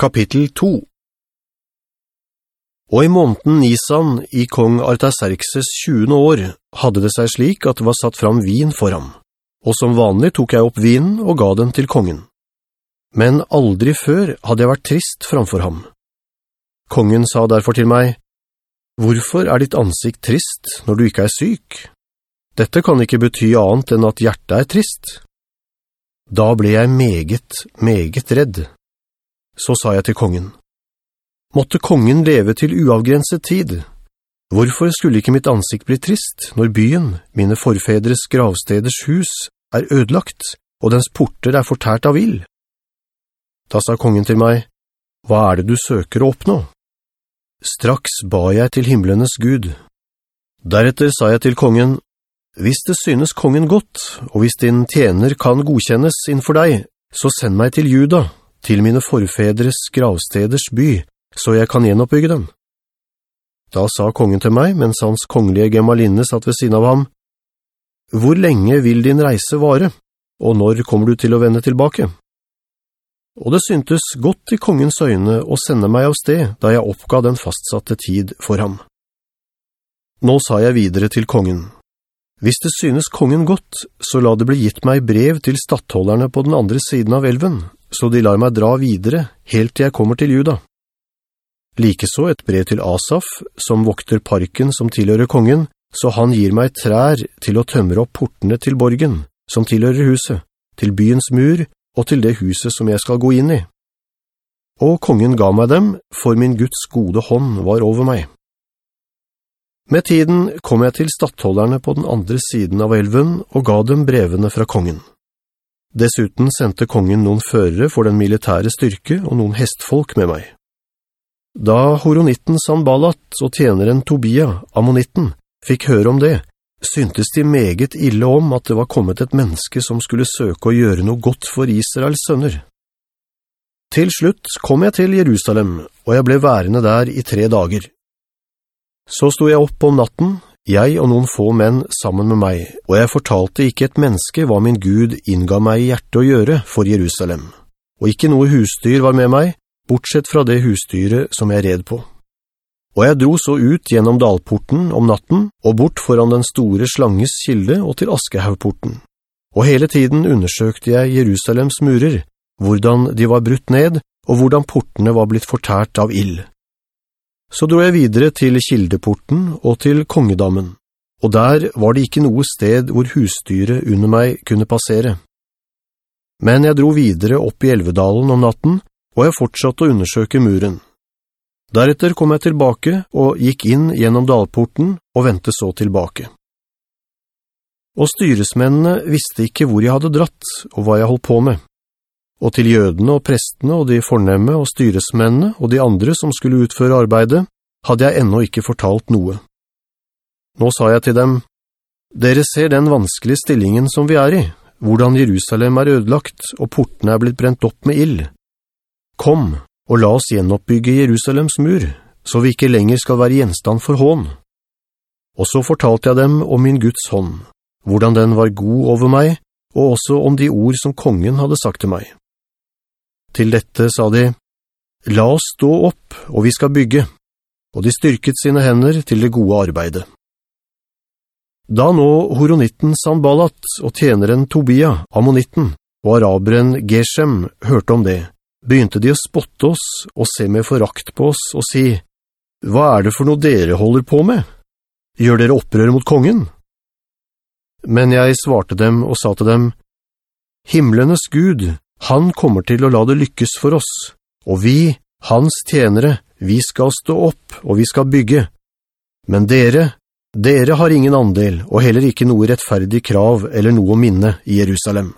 Kapittel 2 Og i måneden Nisan i kong Artaxerxes 20. år hadde det seg slik at det var satt fram vin for ham, og som vanlig tok jeg opp vinen og ga den til kongen. Men aldri før hadde jeg vært trist framfor ham. Kongen sa derfor til meg, «Hvorfor er ditt ansikt trist når du ikke er syk? Dette kan ikke bety annet enn at hjertet er trist.» Da ble jeg meget, meget redd. Så sa jeg til kongen, «Måtte kongen leve til uavgrenset tid? Hvorfor skulle ikke mitt ansikt bli trist når byen, mine forfedres gravsteders hus, er ødelagt, og dens porter er fortært av ild?» Da sa kongen til meg, «Hva er det du søker å oppnå?» Straks ba jeg til himmelenes Gud. Deretter sa jeg til kongen, «Hvis det synes kongen godt, og hvis din tjener kan godkjennes innenfor deg, så send meg til Juda, til mine forfedres gravsteders by, så jeg kan gjenoppbygge den. Da sa kongen til meg, mens hans kongelige gemalinne satt ved siden av ham, «Hvor lenge vil din reise vare, og når kommer du til å vende tilbake?» Og det syntes godt i kongens øyne å sende meg av sted, da jeg oppga den fastsatte tid for ham. Nå sa jeg videre til kongen, «Hvis det synes kongen godt, så la det bli gitt meg brev til stattholderne på den andre siden av elven, så de lar meg dra videre, helt til jeg kommer til Juda. Likeså et brev til Asaf, som vokter parken som tilhører kongen, så han gir meg trær til å tømre opp portene til borgen, som tilhører huset, til byens mur og til det huset som jeg skal gå inn i. Og kongen ga meg dem, for min Guds gode hånd var over meg. Med tiden kom jeg til stattholderne på den andre siden av elven og ga dem brevene fra kongen. Dessuten sendte kongen noen førere for den militære styrke og noen hestfolk med meg. Da horonitten Sanballat og tjeneren Tobia, ammonitten, fikk høre om det, syntes de meget ille om at det var kommet et menneske som skulle søke å gjøre noe godt for Israels sønner. Til slutt kom jeg til Jerusalem, og jeg ble værende der i tre dager. Så sto jeg opp om natten, jeg og noen få menn sammen med meg, og jeg fortalte ikke et menneske hva min Gud innga meg i hjertet å gjøre for Jerusalem. Og ikke noe husdyr var med meg, bortsett fra det husdyret som jeg red på. Og jeg dro så ut gjennom dalporten om natten, og bort foran den store slanges kilde og til Askehaugporten. Og hele tiden undersøkte jeg Jerusalems murer, hvordan de var brutt ned, og hvordan portene var blitt fortært av ild. Så dro jeg videre til kildeporten og til kongedammen, og der var det ikke noe sted hvor husdyret under meg kunne passere. Men jeg dro videre opp i Elvedalen om natten, og jeg fortsatte å undersøke muren. Deretter kom jeg tilbake og gikk inn gjennom dalporten og ventet så tilbake. Og styresmennene visste ikke hvor jeg hadde dratt og hva jeg holdt på med og til jødene og prestene og de fornemme og styresmennene og de andre som skulle utføre arbeidet, hadde jeg ennå ikke fortalt noe. Nå sa jeg til dem, «Dere ser den vanskelige stillingen som vi er i, hvordan Jerusalem er ødelagt og portene er blitt brent opp med ild. Kom, og la oss gjenoppbygge Jerusalems mur, så vi ikke lenger skal være gjenstand for hån.» Og så fortalte jeg dem om min Guds hånd, hvordan den var god over meg, og også om de ord som kongen hadde sagt til meg. Til dette sa de, «La oss stå opp, og vi skal bygge», og de styrket sine hender til det gode arbeidet. Da nå horonitten Sanballat og tjeneren Tobia, ammonitten, og araberen Geshem hørte om det, begynte de å spotte oss og se med forakt på oss og si, «Hva er det for noe dere holder på med? Gjør dere opprør mot kongen?» Men jeg svarte dem og sa til dem, «Himmelenes Gud, han kommer til å la det lykkes for oss, og vi, hans tjenere, vi skal stå opp og vi skal bygge. Men dere, dere har ingen andel og heller ikke noe rettferdig krav eller noe minne i Jerusalem.